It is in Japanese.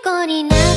虜になる。